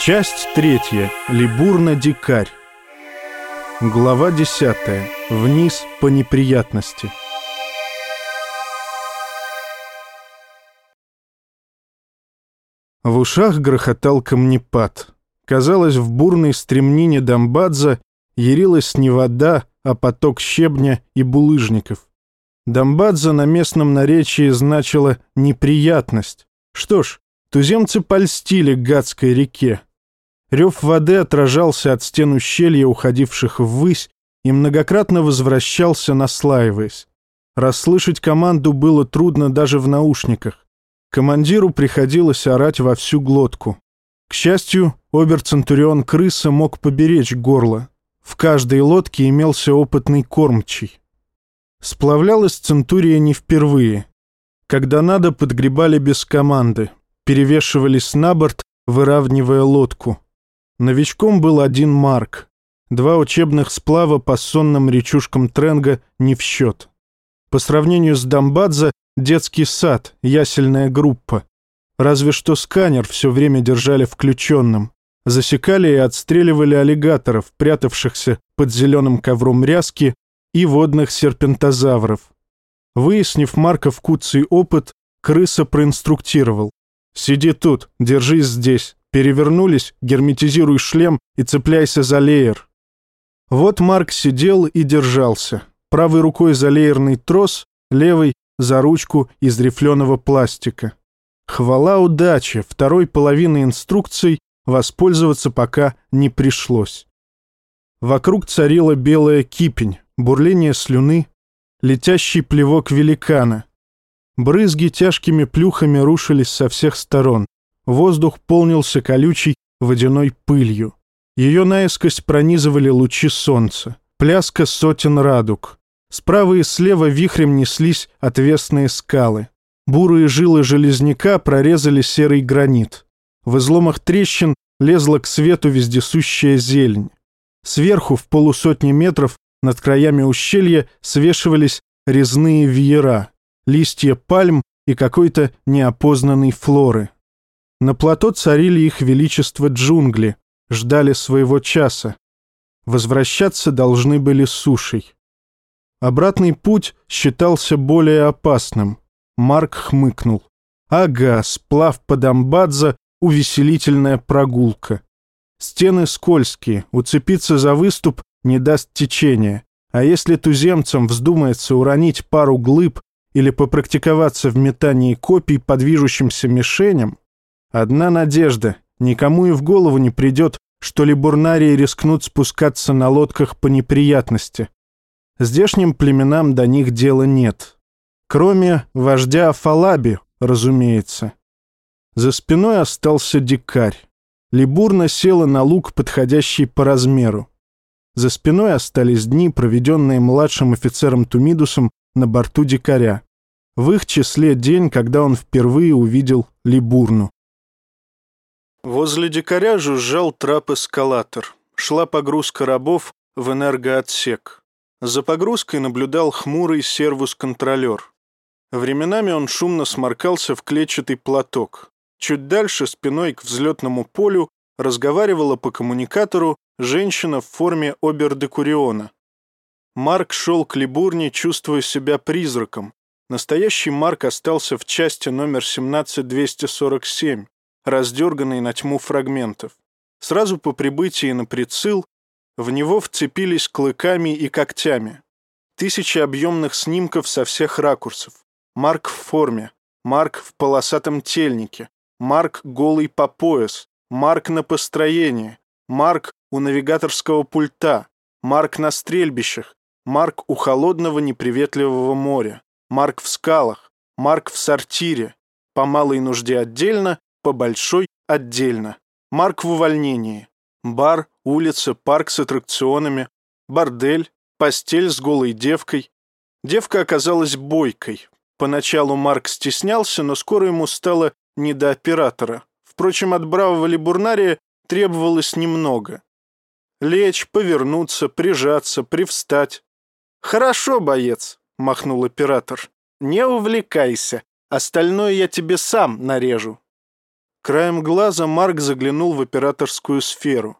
Часть третья. Либурна-дикарь. Глава десятая. Вниз по неприятности. В ушах грохотал камнепад. Казалось, в бурной стремнине Дамбадза ярилась не вода, а поток щебня и булыжников. Дамбадза на местном наречии значило «неприятность». Что ж, туземцы польстили гадской реке. Рев воды отражался от стен ущелья, уходивших ввысь, и многократно возвращался, наслаиваясь. Расслышать команду было трудно даже в наушниках. Командиру приходилось орать во всю глотку. К счастью, обер-центурион крыса мог поберечь горло. В каждой лодке имелся опытный кормчий. Сплавлялась центурия не впервые. Когда надо, подгребали без команды, перевешивались на борт, выравнивая лодку. Новичком был один Марк. Два учебных сплава по сонным речушкам Тренга не в счет. По сравнению с Дамбадзе, детский сад, ясельная группа. Разве что сканер все время держали включенным. Засекали и отстреливали аллигаторов, прятавшихся под зеленым ковром ряски, и водных серпентозавров. Выяснив Марков куцый опыт, крыса проинструктировал. «Сиди тут, держись здесь, Перевернулись, герметизируй шлем и цепляйся за леер. Вот Марк сидел и держался. Правой рукой за леерный трос, левой — за ручку из рифленого пластика. Хвала удачи, второй половины инструкций воспользоваться пока не пришлось. Вокруг царила белая кипень, бурление слюны, летящий плевок великана. Брызги тяжкими плюхами рушились со всех сторон. Воздух полнился колючей водяной пылью. Ее наискось пронизывали лучи солнца. Пляска сотен радуг. Справа и слева вихрем неслись отвесные скалы. Бурые жилы железняка прорезали серый гранит. В изломах трещин лезла к свету вездесущая зелень. Сверху, в полусотни метров, над краями ущелья свешивались резные веера, листья пальм и какой-то неопознанной флоры. На плато царили их величество джунгли, ждали своего часа. Возвращаться должны были сушей. Обратный путь считался более опасным. Марк хмыкнул. Ага, сплав по Дамбадзе — увеселительная прогулка. Стены скользкие, уцепиться за выступ не даст течения. А если туземцам вздумается уронить пару глыб или попрактиковаться в метании копий по движущимся мишеням, Одна надежда. Никому и в голову не придет, что либурнарии рискнут спускаться на лодках по неприятности. Здешним племенам до них дела нет. Кроме вождя Фалаби, разумеется. За спиной остался дикарь. Либурна села на лук, подходящий по размеру. За спиной остались дни, проведенные младшим офицером Тумидусом на борту дикаря. В их числе день, когда он впервые увидел Либурну. Возле дикаря жужжал трап-эскалатор. Шла погрузка рабов в энергоотсек. За погрузкой наблюдал хмурый сервус-контролер. Временами он шумно сморкался в клетчатый платок. Чуть дальше, спиной к взлетному полю, разговаривала по коммуникатору женщина в форме обер-декуриона. Марк шел к Либурне, чувствуя себя призраком. Настоящий Марк остался в части номер 17247, раздерганный на тьму фрагментов. Сразу по прибытии на прицел в него вцепились клыками и когтями. Тысячи объемных снимков со всех ракурсов. Марк в форме, Марк в полосатом тельнике, Марк голый по пояс, Марк на построении, Марк у навигаторского пульта, Марк на стрельбищах, Марк у холодного неприветливого моря, Марк в скалах, Марк в сортире, по малой нужде отдельно, по большой отдельно. Марк в увольнении. Бар, улица, парк с аттракционами, бордель, постель с голой девкой. Девка оказалась бойкой. Поначалу Марк стеснялся, но скоро ему стало не до оператора. Впрочем, от бравого либурнария требовалось немного. Лечь, повернуться, прижаться, привстать. «Хорошо, боец», — махнул оператор. «Не увлекайся. Остальное я тебе сам нарежу». Краем глаза Марк заглянул в операторскую сферу.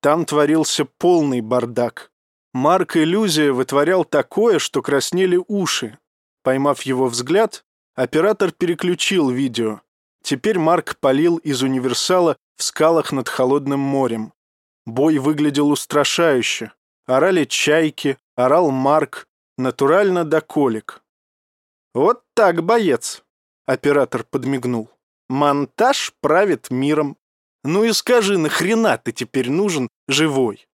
Там творился полный бардак. Марк иллюзия вытворял такое, что краснели уши. Поймав его взгляд, оператор переключил видео. Теперь Марк палил из универсала в скалах над холодным морем. Бой выглядел устрашающе. Орали чайки, орал Марк, натурально до колик. «Вот так, боец!» — оператор подмигнул. «Монтаж правит миром. Ну и скажи, нахрена ты теперь нужен живой?»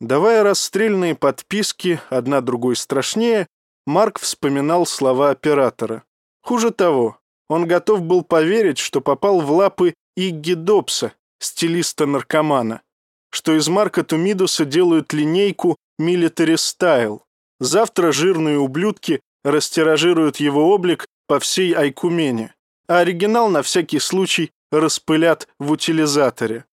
Давая расстрельные подписки, одна другой страшнее, Марк вспоминал слова оператора. Хуже того, он готов был поверить, что попал в лапы Игги Добса, стилиста-наркомана, что из Марка Тумидуса делают линейку «Military Style». Завтра жирные ублюдки растиражируют его облик по всей Айкумене, а оригинал на всякий случай распылят в утилизаторе.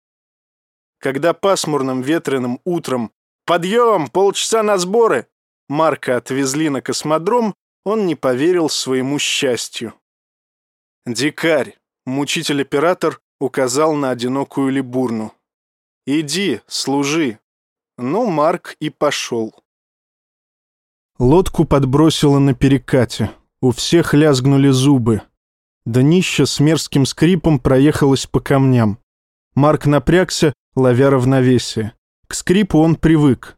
Когда пасмурным ветреным утром «Подъем! Полчаса на сборы!» Марка отвезли на космодром, он не поверил своему счастью. «Дикарь!» — мучитель-оператор указал на одинокую либурну. «Иди, служи!» Ну, Марк и пошел. Лодку подбросило на перекате. У всех лязгнули зубы. Днище с мерзким скрипом проехалось по камням. Марк напрягся, ловя равновесие. К скрипу он привык.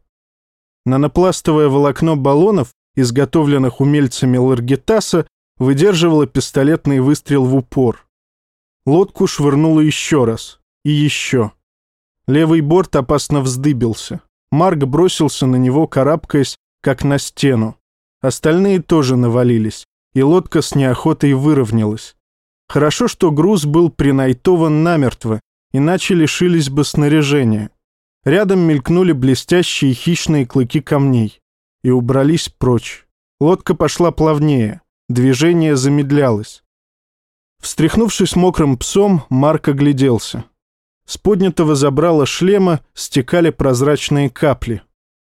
Нанопластовое волокно баллонов, изготовленных умельцами Ларгитаса, выдерживало пистолетный выстрел в упор. Лодку швырнуло еще раз. И еще. Левый борт опасно вздыбился. Марк бросился на него, карабкаясь как на стену. Остальные тоже навалились, и лодка с неохотой выровнялась. Хорошо, что груз был принайтован намертво, иначе лишились бы снаряжения. Рядом мелькнули блестящие хищные клыки камней и убрались прочь. Лодка пошла плавнее, движение замедлялось. Встряхнувшись мокрым псом, Марк огляделся. С поднятого забрала шлема стекали прозрачные капли.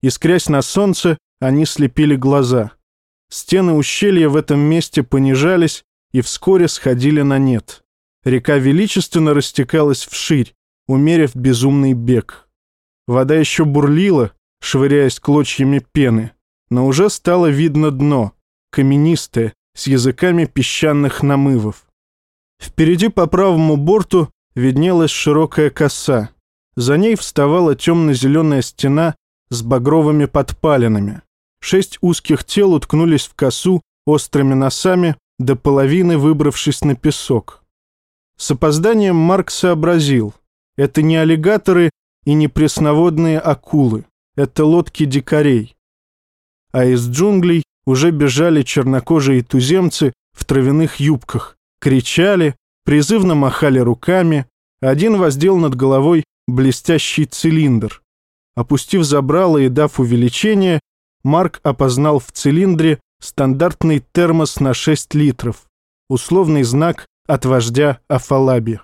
Искрясь на солнце, они слепили глаза. Стены ущелья в этом месте понижались и вскоре сходили на нет. Река величественно растекалась вширь, умерив безумный бег. Вода еще бурлила, швыряясь клочьями пены, но уже стало видно дно, каменистое, с языками песчаных намывов. Впереди по правому борту виднелась широкая коса. За ней вставала темно-зеленая стена с багровыми подпалинами. Шесть узких тел уткнулись в косу острыми носами, до половины выбравшись на песок. С опозданием Марк сообразил. Это не аллигаторы и не пресноводные акулы. Это лодки дикарей. А из джунглей уже бежали чернокожие туземцы в травяных юбках, кричали, призывно махали руками. Один воздел над головой блестящий цилиндр. Опустив забрало и дав увеличение, Марк опознал в цилиндре стандартный термос на 6 литров, условный знак от вождя Афалаби.